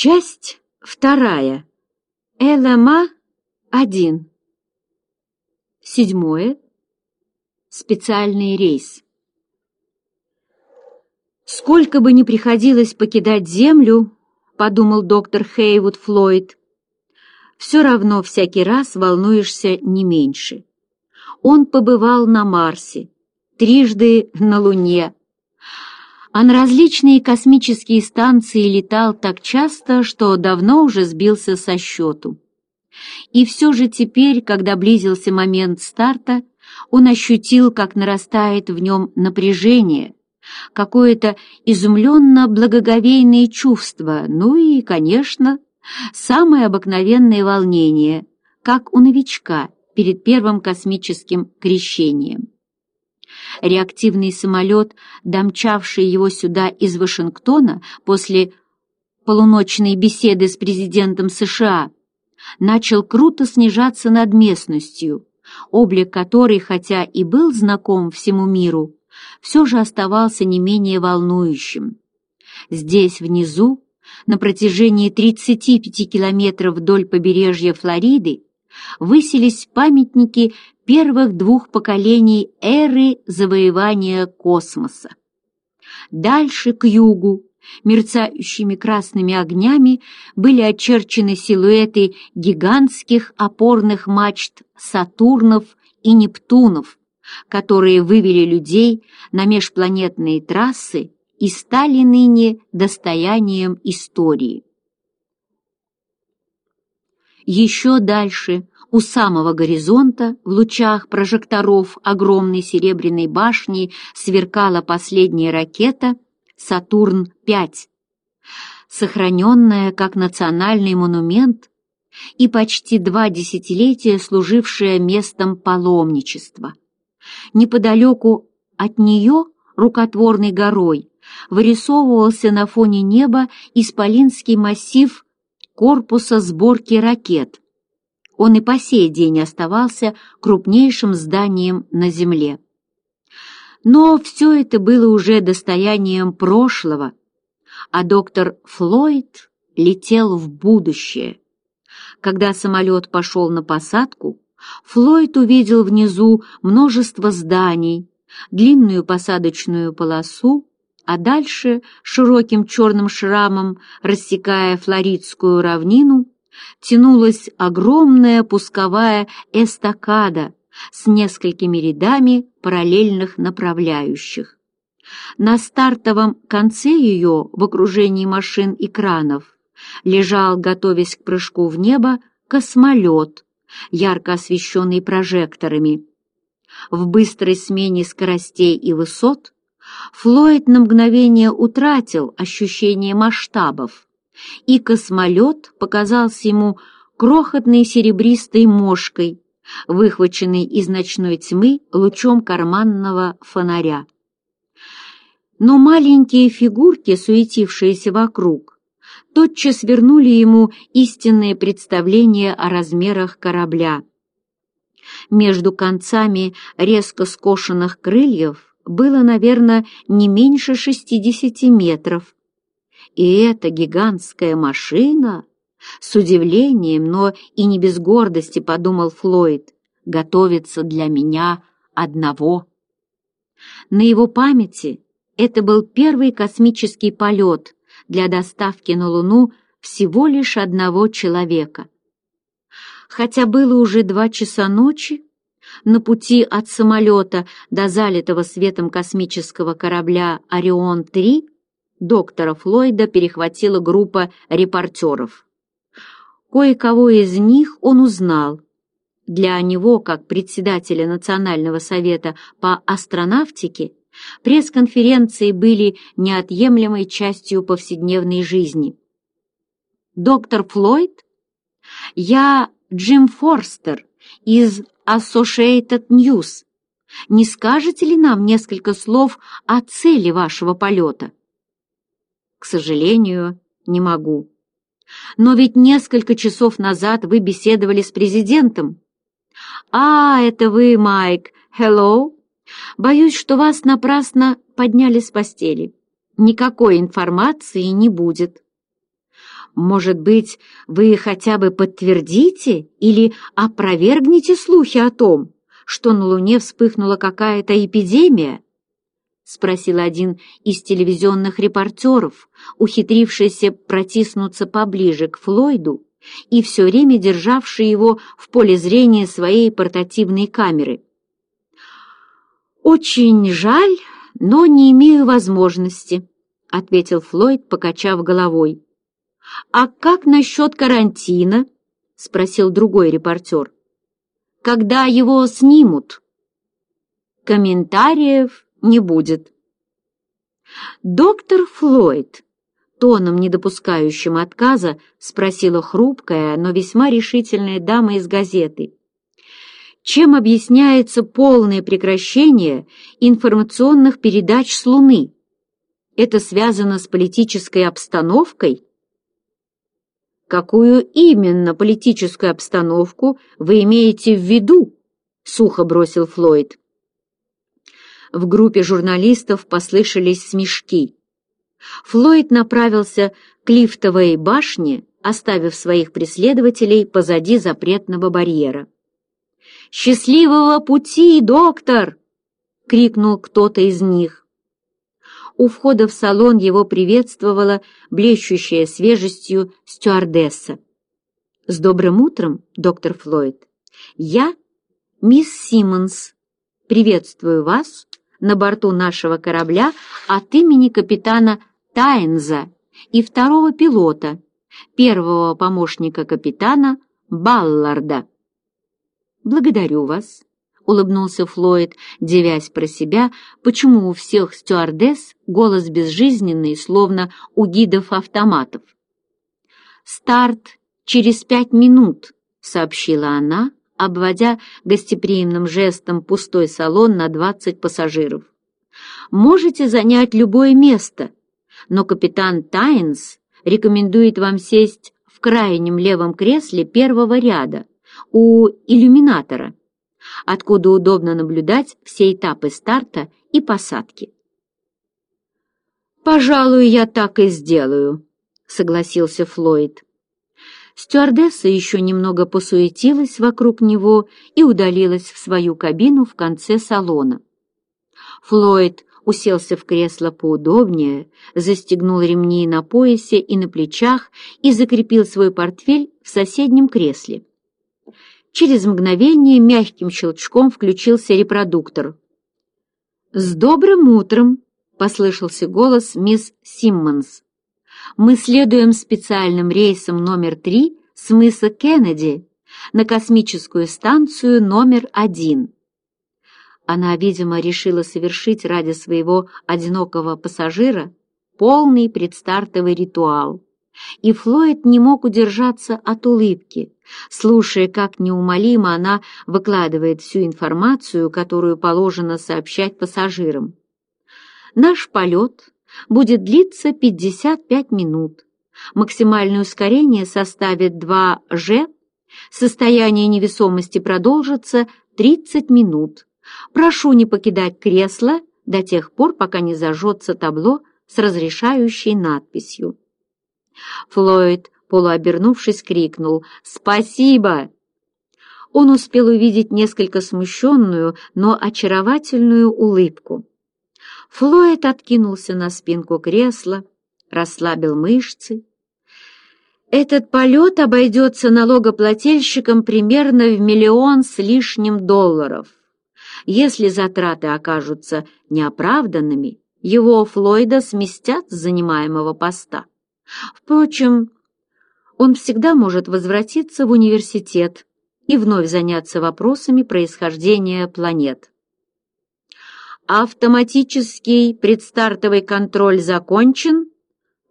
Часть вторая. ЛМА эм 1. Седьмое. Специальный рейс. «Сколько бы ни приходилось покидать Землю, — подумал доктор Хейвуд Флойд, — все равно всякий раз волнуешься не меньше. Он побывал на Марсе, трижды на Луне, а на различные космические станции летал так часто, что давно уже сбился со счету. И все же теперь, когда близился момент старта, он ощутил, как нарастает в нем напряжение, какое-то изумленно благоговейное чувство, ну и, конечно, самое обыкновенное волнение, как у новичка перед первым космическим крещением реактивный самолет, домчавший его сюда из Вашингтона после полуночной беседы с президентом США, начал круто снижаться над местностью, облик которой, хотя и был знаком всему миру, все же оставался не менее волнующим. Здесь, внизу, на протяжении 35 километров вдоль побережья Флориды, высились памятники первых двух поколений эры завоевания космоса. Дальше, к югу, мерцающими красными огнями были очерчены силуэты гигантских опорных мачт Сатурнов и Нептунов, которые вывели людей на межпланетные трассы и стали ныне достоянием истории еще дальше, у самого горизонта, в лучах прожекторов огромной серебряной башни сверкала последняя ракета «Сатурн-5», сохраненная как национальный монумент и почти два десятилетия служившая местом паломничества. Неподалеку от нее, рукотворной горой, вырисовывался на фоне неба исполинский массив корпуса сборки ракет. Он и по сей день оставался крупнейшим зданием на Земле. Но все это было уже достоянием прошлого, а доктор Флойд летел в будущее. Когда самолет пошел на посадку, Флойд увидел внизу множество зданий, длинную посадочную полосу, а дальше широким черным шрамом, рассекая флоридскую равнину, тянулась огромная пусковая эстакада с несколькими рядами параллельных направляющих. На стартовом конце ее, в окружении машин и кранов, лежал, готовясь к прыжку в небо, космолет, ярко освещенный прожекторами. В быстрой смене скоростей и высот – Флойд на мгновение утратил ощущение масштабов, и космолет показался ему крохотной серебристой мошкой, выхваченной из ночной тьмы лучом карманного фонаря. Но маленькие фигурки, суетившиеся вокруг, тотчас вернули ему истинное представление о размерах корабля. Между концами резко скошенных крыльев было, наверное, не меньше 60 метров. И эта гигантская машина, с удивлением, но и не без гордости, подумал Флойд, готовится для меня одного. На его памяти это был первый космический полет для доставки на Луну всего лишь одного человека. Хотя было уже два часа ночи, на пути от самолета до залитого светом космического корабля «Орион-3» доктора Флойда перехватила группа репортеров. Кое-кого из них он узнал. Для него, как председателя Национального совета по астронавтике, пресс-конференции были неотъемлемой частью повседневной жизни. «Доктор Флойд? Я Джим Форстер, из Associated News. Не скажете ли нам несколько слов о цели вашего полета? К сожалению, не могу. Но ведь несколько часов назад вы беседовали с президентом. А, это вы, Майк. Hello. Боюсь, что вас напрасно подняли с постели. Никакой информации не будет. Может быть, вы хотя бы подтвердите или опровергните слухи о том, что на Луне вспыхнула какая-то эпидемия?» — спросил один из телевизионных репортеров, ухитрившийся протиснуться поближе к Флойду и все время державший его в поле зрения своей портативной камеры. «Очень жаль, но не имею возможности», — ответил Флойд, покачав головой. «А как насчет карантина?» — спросил другой репортер. «Когда его снимут?» Комментариев не будет. «Доктор Флойд», тоном, не допускающим отказа, спросила хрупкая, но весьма решительная дама из газеты. Чем объясняется полное прекращение информационных передач с Луны? Это связано с политической обстановкой? какую именно политическую обстановку вы имеете в виду?» — сухо бросил Флойд. В группе журналистов послышались смешки. Флойд направился к лифтовой башне, оставив своих преследователей позади запретного барьера. «Счастливого пути, доктор!» — крикнул кто-то из них. У входа в салон его приветствовала блещущая свежестью стюардесса. «С добрым утром, доктор Флойд. Я мисс Симмонс. Приветствую вас на борту нашего корабля от имени капитана Тайнза и второго пилота, первого помощника капитана Балларда. Благодарю вас улыбнулся Флойд, девясь про себя, почему у всех стюардесс голос безжизненный, словно у гидов-автоматов. «Старт через пять минут», — сообщила она, обводя гостеприимным жестом пустой салон на двадцать пассажиров. «Можете занять любое место, но капитан Тайнс рекомендует вам сесть в крайнем левом кресле первого ряда у иллюминатора откуда удобно наблюдать все этапы старта и посадки. «Пожалуй, я так и сделаю», — согласился Флойд. Стюардесса еще немного посуетилась вокруг него и удалилась в свою кабину в конце салона. Флойд уселся в кресло поудобнее, застегнул ремни на поясе и на плечах и закрепил свой портфель в соседнем кресле. Через мгновение мягким щелчком включился репродуктор. «С добрым утром!» — послышался голос мисс Симмонс. «Мы следуем специальным рейсом номер три с мыса Кеннеди на космическую станцию номер один». Она, видимо, решила совершить ради своего одинокого пассажира полный предстартовый ритуал. И Флойд не мог удержаться от улыбки. Слушая, как неумолимо она выкладывает всю информацию, которую положено сообщать пассажирам. Наш полет будет длиться 55 минут. Максимальное ускорение составит 2G. Состояние невесомости продолжится 30 минут. Прошу не покидать кресло до тех пор, пока не зажжется табло с разрешающей надписью. Флойд полуобернувшись, крикнул «Спасибо!». Он успел увидеть несколько смущенную, но очаровательную улыбку. Флойд откинулся на спинку кресла, расслабил мышцы. Этот полет обойдется налогоплательщикам примерно в миллион с лишним долларов. Если затраты окажутся неоправданными, его Флойда сместят с занимаемого поста. Впрочем, он всегда может возвратиться в университет и вновь заняться вопросами происхождения планет. Автоматический предстартовый контроль закончен,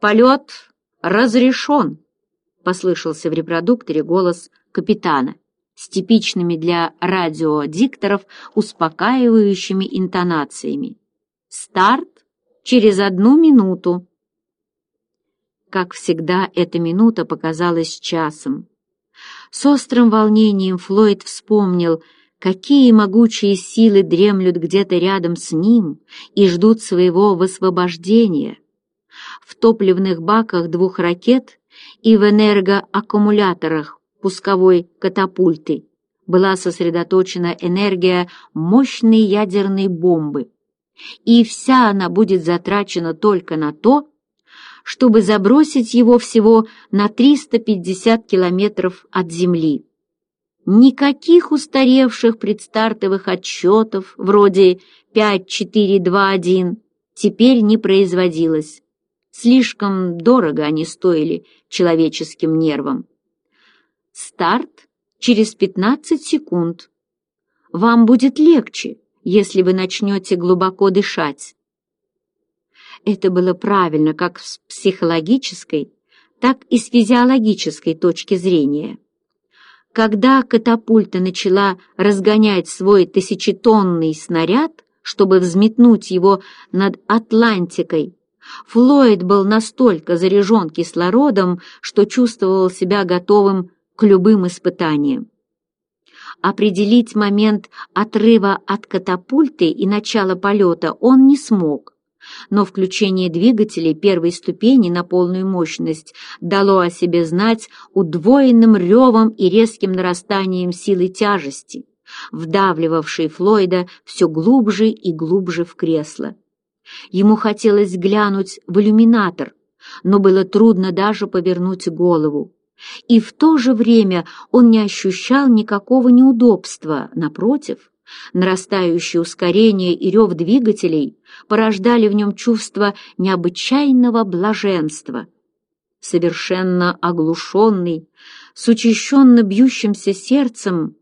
полет разрешен, послышался в репродукторе голос капитана с типичными для радиодикторов успокаивающими интонациями. Старт через одну минуту как всегда, эта минута показалась часом. С острым волнением Флойд вспомнил, какие могучие силы дремлют где-то рядом с ним и ждут своего высвобождения. В топливных баках двух ракет и в энергоаккумуляторах пусковой катапульты была сосредоточена энергия мощной ядерной бомбы, и вся она будет затрачена только на то, чтобы забросить его всего на 350 километров от Земли. Никаких устаревших предстартовых отчетов вроде 5-4-2-1 теперь не производилось. Слишком дорого они стоили человеческим нервам. Старт через 15 секунд. Вам будет легче, если вы начнете глубоко дышать это было правильно как с психологической, так и с физиологической точки зрения. Когда катапульта начала разгонять свой тысячетонный снаряд, чтобы взметнуть его над Атлантикой, Флойд был настолько заряжен кислородом, что чувствовал себя готовым к любым испытаниям. Определить момент отрыва от катапульты и начала полета он не смог, но включение двигателей первой ступени на полную мощность дало о себе знать удвоенным ревом и резким нарастанием силы тяжести, вдавливавшей Флойда все глубже и глубже в кресло. Ему хотелось глянуть в иллюминатор, но было трудно даже повернуть голову. И в то же время он не ощущал никакого неудобства, напротив – Нарастающее ускорение и рев двигателей порождали в нем чувство необычайного блаженства. Совершенно оглушенный, с учащенно бьющимся сердцем,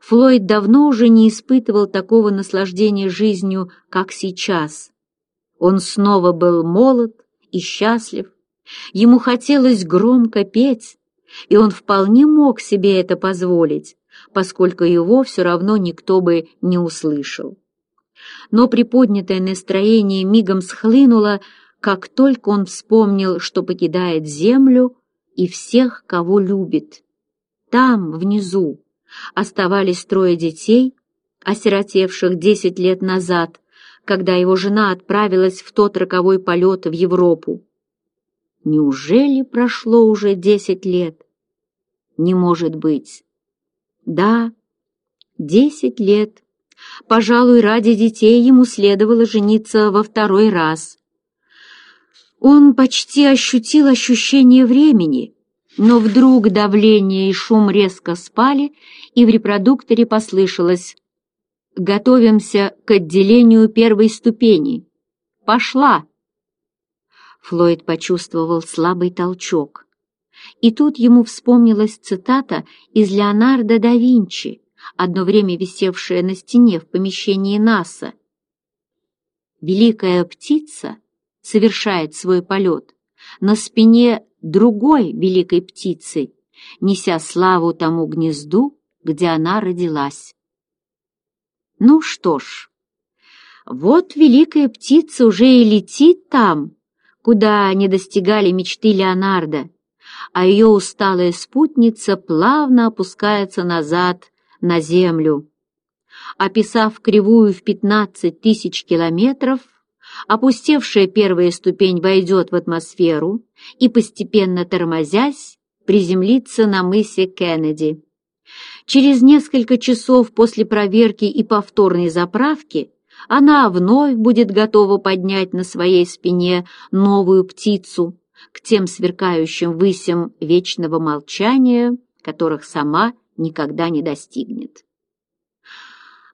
Флойд давно уже не испытывал такого наслаждения жизнью, как сейчас. Он снова был молод и счастлив, ему хотелось громко петь, и он вполне мог себе это позволить поскольку его все равно никто бы не услышал. Но приподнятое настроение мигом схлынуло, как только он вспомнил, что покидает землю и всех, кого любит. Там, внизу, оставались трое детей, осиротевших десять лет назад, когда его жена отправилась в тот роковой полет в Европу. Неужели прошло уже десять лет? Не может быть. Да, десять лет. Пожалуй, ради детей ему следовало жениться во второй раз. Он почти ощутил ощущение времени, но вдруг давление и шум резко спали, и в репродукторе послышалось «Готовимся к отделению первой ступени. Пошла!» Флойд почувствовал слабый толчок. И тут ему вспомнилась цитата из Леонардо да Винчи, одно время висевшая на стене в помещении НАСА. «Великая птица совершает свой полет на спине другой великой птицы, неся славу тому гнезду, где она родилась». Ну что ж, вот великая птица уже и летит там, куда не достигали мечты Леонардо, а ее усталая спутница плавно опускается назад на землю. Описав кривую в 15 тысяч километров, опустевшая первая ступень войдет в атмосферу и, постепенно тормозясь, приземлится на мысе Кеннеди. Через несколько часов после проверки и повторной заправки она вновь будет готова поднять на своей спине новую птицу, к тем сверкающим высям вечного молчания, которых сама никогда не достигнет.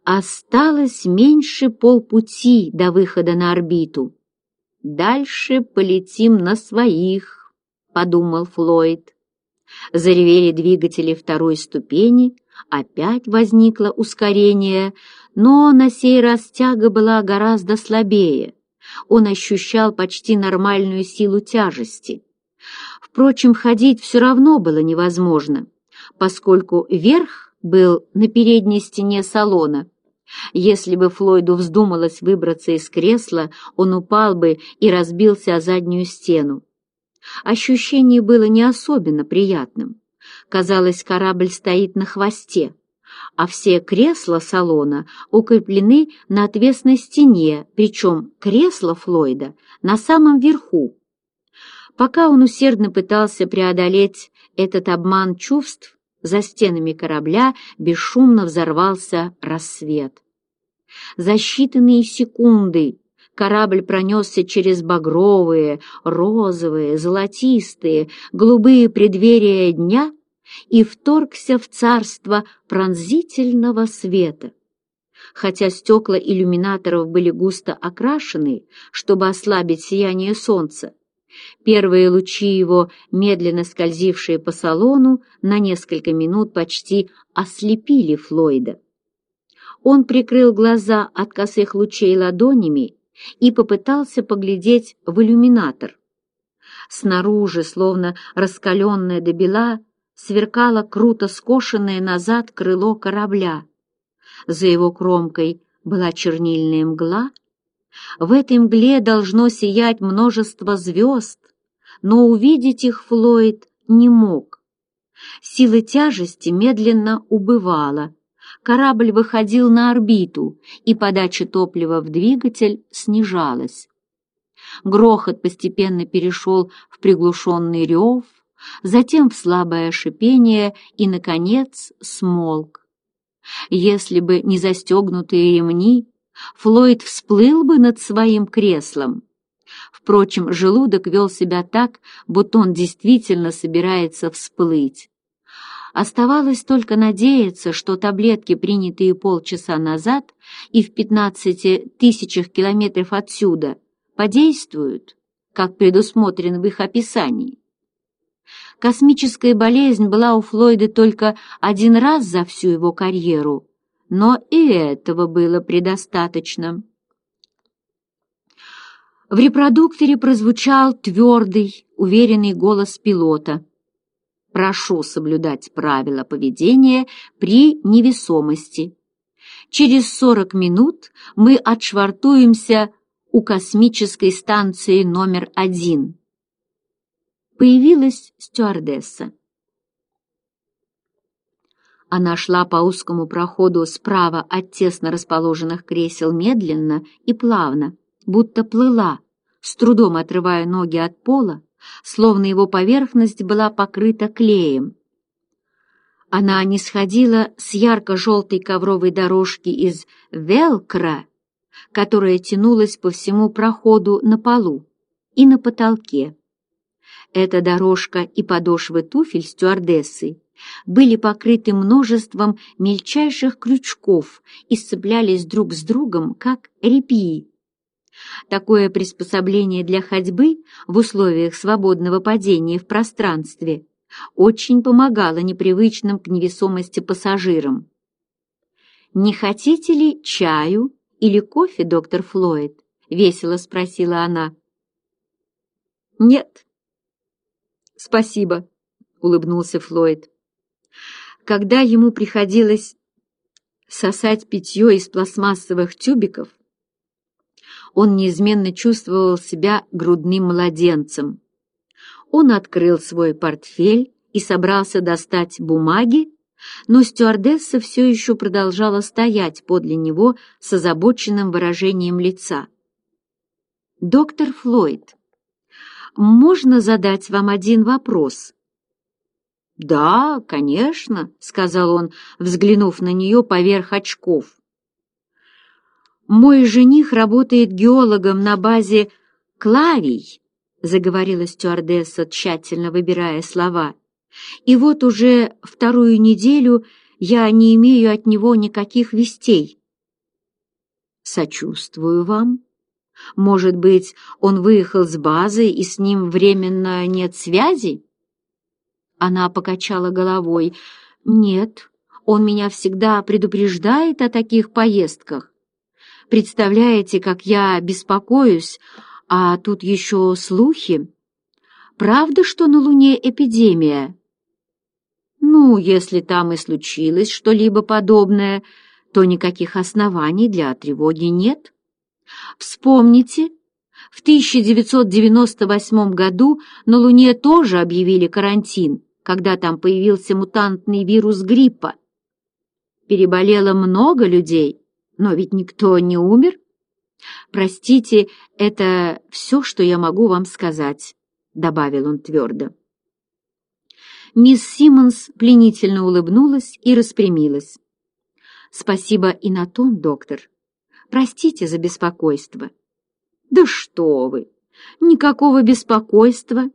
Осталось меньше полпути до выхода на орбиту. «Дальше полетим на своих», — подумал Флойд. Заревели двигатели второй ступени, опять возникло ускорение, но на сей раз тяга была гораздо слабее — он ощущал почти нормальную силу тяжести. Впрочем, ходить все равно было невозможно, поскольку верх был на передней стене салона. Если бы Флойду вздумалось выбраться из кресла, он упал бы и разбился о заднюю стену. Ощущение было не особенно приятным. Казалось, корабль стоит на хвосте а все кресла салона укреплены на отвесной стене, причем кресло Флойда на самом верху. Пока он усердно пытался преодолеть этот обман чувств, за стенами корабля бесшумно взорвался рассвет. За считанные секунды корабль пронесся через багровые, розовые, золотистые, голубые преддверия дня — и вторгся в царство пронзительного света. Хотя стекла иллюминаторов были густо окрашены, чтобы ослабить сияние солнца, первые лучи его, медленно скользившие по салону, на несколько минут почти ослепили Флойда. Он прикрыл глаза от косых лучей ладонями и попытался поглядеть в иллюминатор. Снаружи, словно раскаленная до бела, сверкало круто скошенное назад крыло корабля. За его кромкой была чернильная мгла. В этой мгле должно сиять множество звезд, но увидеть их Флойд не мог. Сила тяжести медленно убывала. Корабль выходил на орбиту, и подача топлива в двигатель снижалась. Грохот постепенно перешел в приглушенный рев — затем в слабое шипение и, наконец, смолк. Если бы не застегнутые ремни, Флойд всплыл бы над своим креслом. Впрочем, желудок вел себя так, будто он действительно собирается всплыть. Оставалось только надеяться, что таблетки, принятые полчаса назад и в 15 тысячах километров отсюда, подействуют, как предусмотрено в их описании. Космическая болезнь была у Флойда только один раз за всю его карьеру, но и этого было предостаточно. В репродукторе прозвучал твердый, уверенный голос пилота. «Прошу соблюдать правила поведения при невесомости. Через 40 минут мы отшвартуемся у космической станции номер один» появилась стюардесса. Она шла по узкому проходу справа от тесно расположенных кресел медленно и плавно, будто плыла, с трудом отрывая ноги от пола, словно его поверхность была покрыта клеем. Она не сходила с ярко-желтой ковровой дорожки из велкра, которая тянулась по всему проходу на полу и на потолке эта дорожка и подошвы туфель стюардессы были покрыты множеством мельчайших крючков и сцеплялись друг с другом, как репии. Такое приспособление для ходьбы в условиях свободного падения в пространстве очень помогало непривычным к невесомости пассажирам. «Не хотите ли чаю или кофе, доктор Флойд?» — весело спросила она. «Нет», «Спасибо», — улыбнулся Флойд. Когда ему приходилось сосать питье из пластмассовых тюбиков, он неизменно чувствовал себя грудным младенцем. Он открыл свой портфель и собрался достать бумаги, но стюардесса все еще продолжала стоять подле него с озабоченным выражением лица. «Доктор Флойд», можно задать вам один вопрос?» «Да, конечно», — сказал он, взглянув на нее поверх очков. «Мой жених работает геологом на базе Клавий», — заговорила стюардесса, тщательно выбирая слова. «И вот уже вторую неделю я не имею от него никаких вестей». «Сочувствую вам», может быть, он выехал с базы, и с ним временно нет связи?» Она покачала головой. «Нет, он меня всегда предупреждает о таких поездках. Представляете, как я беспокоюсь, а тут еще слухи. Правда, что на Луне эпидемия?» «Ну, если там и случилось что-либо подобное, то никаких оснований для тревоги нет». Вспомните, в 1998 году на Луне тоже объявили карантин, когда там появился мутантный вирус гриппа. Переболело много людей, но ведь никто не умер. «Простите, это все, что я могу вам сказать», — добавил он твердо. Мисс Симмонс пленительно улыбнулась и распрямилась. «Спасибо и на том, доктор. Простите за беспокойство». «Да что вы! Никакого беспокойства!»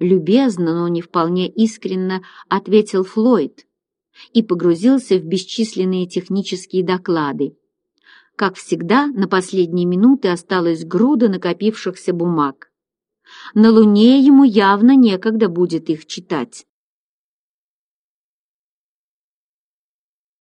Любезно, но не вполне искренно ответил Флойд и погрузился в бесчисленные технические доклады. Как всегда, на последние минуты осталась груда накопившихся бумаг. На Луне ему явно некогда будет их читать.